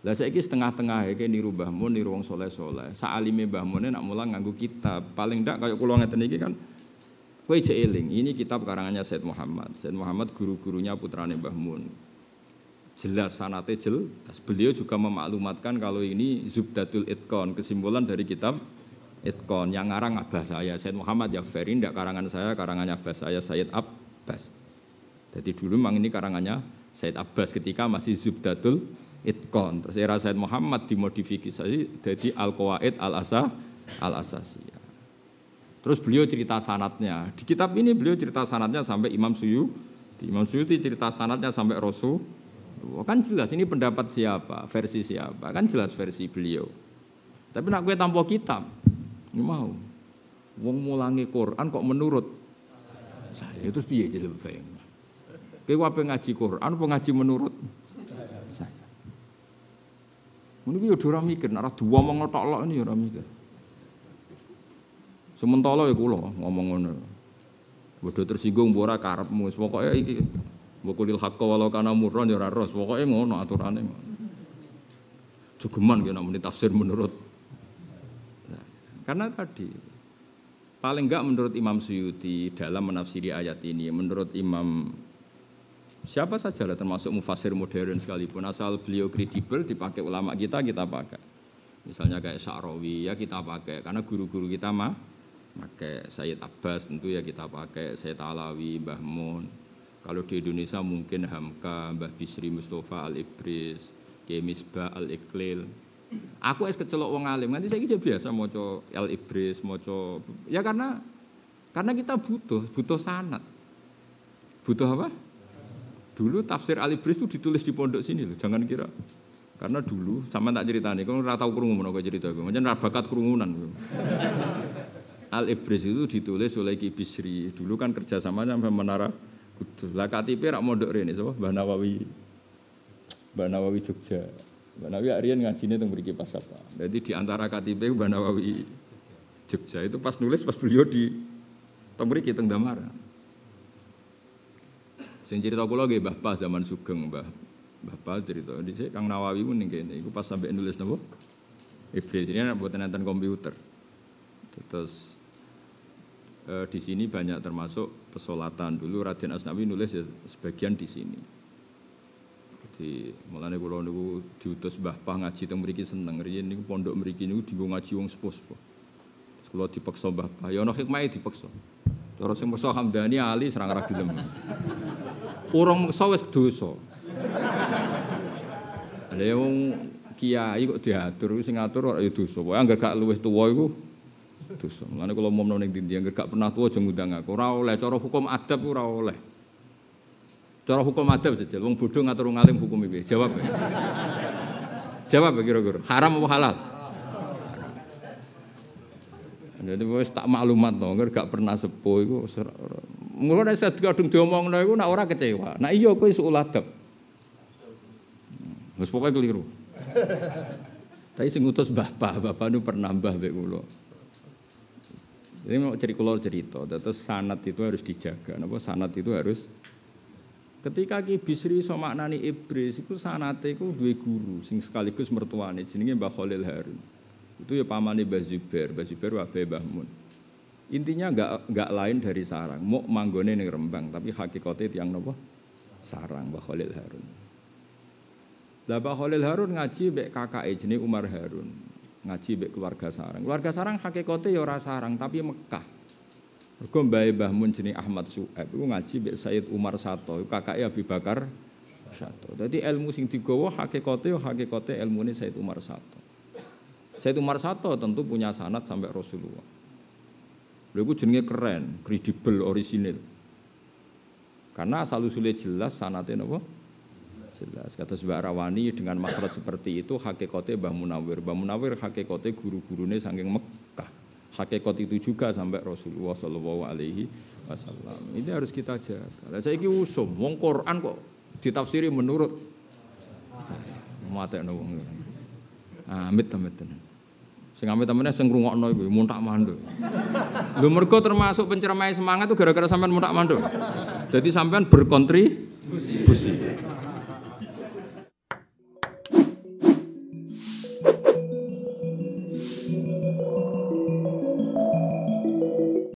Lah saiki setengah-tengah iki niru Mbah Mun, niru wong saleh-saleh. Saalime Mbah Mun nak mulang nganggo kitab. Paling ndak kaya kula ngeten kan kowe jek eling. Ini kitab karangannya Said Muhammad. Said Muhammad guru-gurunya putrane Mun. Jelas sanate jelas. Beliau juga memaklumatkan kalau ini Zubdatul Itqan, kesimpulan dari kitab Itqan yang ngarang Abbas saya Said Muhammad Jafari ndak karangan saya, karangannya Abbas saya Said Abbas. Jadi dulu memang ini karangannya Said Abbas ketika masih Zubdatul Itqan. Terus era Said Muhammad dimodifikasi jadi Al-Qawaid Al-Asa Al-Asasiyah. Terus beliau cerita sanatnya. Di kitab ini beliau cerita sanatnya sampai Imam Suyu. Di Imam Suyuti cerita sanatnya sampai Rasul. Kan jelas ini pendapat siapa, versi siapa. Kan jelas versi beliau. Tapi nak gue tanpa kitab, ini mau. Wong mulangi Quran kok menurut saya itu piye jadi lebih baik. Apa ngaji Quran apa menurut ini ya ora mikir, nek dua omong tok lok ini ora mikir. Sementara ya kula ngomong ngono. Bodoh tersinggung ora karepmu, pokoke iki Bukulil hakka walau kana murron ya ros, pokoke ngono aturane. Jogeman ya namanya tafsir menurut. Karena tadi paling enggak menurut Imam Suyuti dalam menafsiri ayat ini, menurut Imam Siapa saja lah termasuk mufasir modern sekalipun asal beliau kredibel dipakai ulama kita kita pakai. Misalnya kayak Syarawi ya kita pakai karena guru-guru kita mah pakai Sayyid Abbas tentu ya kita pakai Sayyid Alawi, Mbah Mun. Kalau di Indonesia mungkin Hamka, Mbah Bisri Mustafa Al Ibris, Kiai Misbah Al Iqlil. Aku es kecelok wong alim, nanti saya biasa mau Al Ibris, mau ya karena karena kita butuh, butuh sanat. Butuh apa? Dulu tafsir Ali Bris itu ditulis di pondok sini loh, jangan kira. Karena dulu sama tak cerita nih, kalau nggak tahu kerungu mana cerita gue, macam bakat kerungunan. Al Ibris itu ditulis oleh Ki Bisri. Dulu kan kerjasama sama Menara Kudus. Lah KTP rak mondok rene sapa? Mbah Nawawi. Mbah Nawawi Jogja. Mbah Nawawi Aryan ngajine teng mriki pas apa. Jadi di antara KTP Mbah Nawawi Jogja itu pas nulis pas beliau di teng mriki teng Damara. Cerita kula nggih Mbah Pa zaman Sugeng. Mbah Pa cerita dhisik Kang Nawawi pun ning kene iku pas sampai nulis napa? Iblis ini anak buat nonton komputer. Terus eh, di sini banyak termasuk pesolatan dulu Raden Asnawi nulis ya sebagian di sini. Jadi mulane kula niku diutus Mbah Pa ngaji teng mriki seneng riyen niku pondok mriki niku dienggo ngaji wong sepuh-sepuh. Kula dipaksa Mbah Pa, ya ana hikmahe dipaksa. Cara sing meksa Hamdani ali serang ra gelem. Urung meksa wis dosa. Lah wong kiai kok diatur sing ngatur ora ya dosa. Pokoke anggere gak luwih tuwa iku dosa. Mulane kula momno ning ndi anggere pernah tuwa aja ngundang aku. Ora oleh cara hukum adab ora oleh. Cara hukum adab jajal wong bodho ngatur ngalim hukum piye? Jawab ya. Jawab ya kira-kira. Haram apa halal? Jadi wis tak maklumat to, gak pernah sepuh iku Mula nek kadung diomongno iku nak ora kecewa. Nah iya kowe iso adab. Wis pokoke keliru. Tapi sing ngutus bapak, bapak nu pernah mbah mbek kula. Jadi mau cerita kula cerita, terus sanat itu harus dijaga. Napa sanat itu harus Ketika Ki Bisri so maknani iblis iku sanate iku duwe guru sing sekaligus mertuane jenenge Mbah Harun. Itu ya pamane Mbah Zubair, Mbah Zubair wabe Mbah Mun. Intinya enggak enggak lain dari sarang, mau manggone ning Rembang, tapi hakikate tiang nopo? Sarang Mbah Harun. Lah Mbah Khalil Harun ngaji mbek kakake jenenge Umar Harun. Ngaji mbek keluarga sarang. Keluarga sarang hakikate ya ora sarang, tapi Mekah. Mergo mbae Mbah Mun jenenge Ahmad Su'aib iku ngaji mbek Sayyid Umar Sato, kakake Abi Bakar Sato. Jadi ilmu sing digawa hakikate ya hakikate ilmune Sayyid Umar Sato. Sayyid Umar Sato tentu punya sanat sampai Rasulullah. Lha iku jenenge keren, kredibel, orisinil. Karena asal usulnya jelas sanatnya napa? Jelas. Kata Mbak Rawani dengan makhraj seperti itu hakikatnya Mbah Munawir. Mbah Munawir hakikatnya guru-gurune saking Mekah. Hakikat itu juga sampai Rasulullah Shallallahu Alaihi Wasallam. Ini harus kita jaga. Saya usum, wong Quran kok ditafsiri menurut saya. Mate wong. Amit amit tenan. Sing amit temennya sing ngrungokno iku muntak manduk. Lho mergo termasuk penceramai semangat itu gara-gara sampean muntak manduk. Jadi sampean berkontribusi.